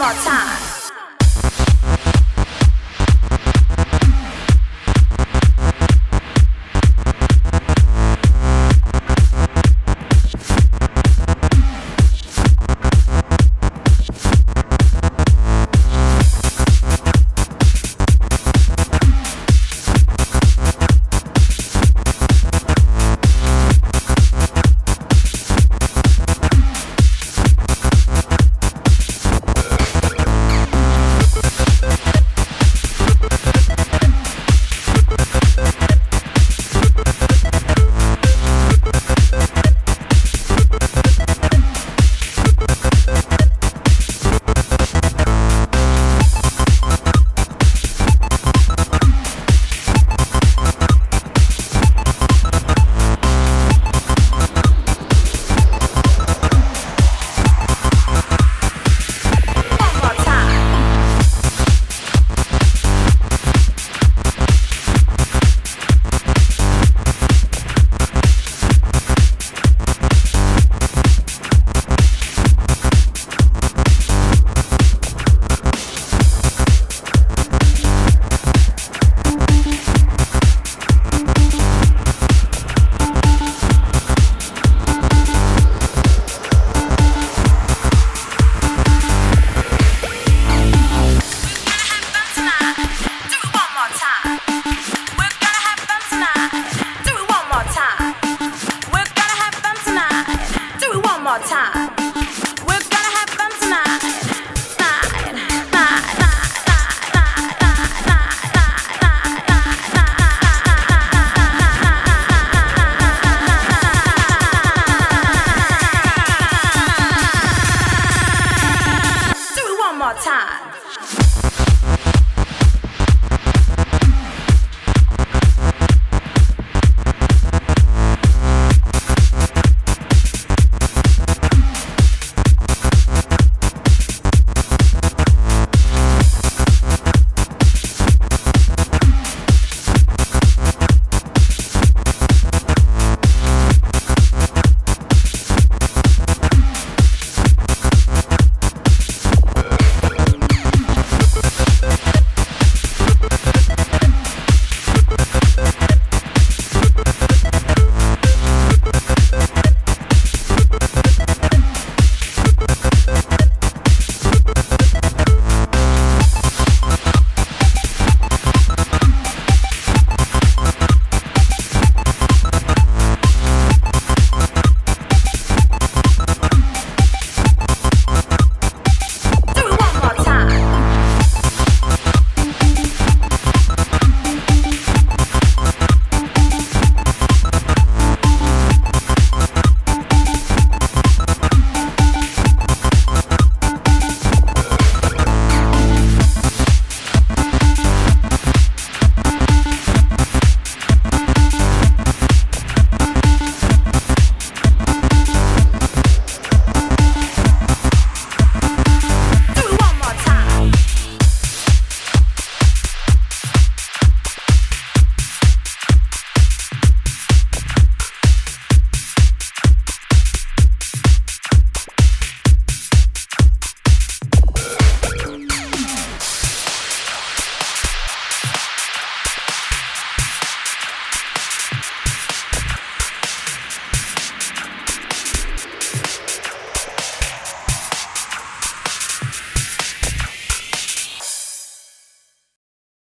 么大？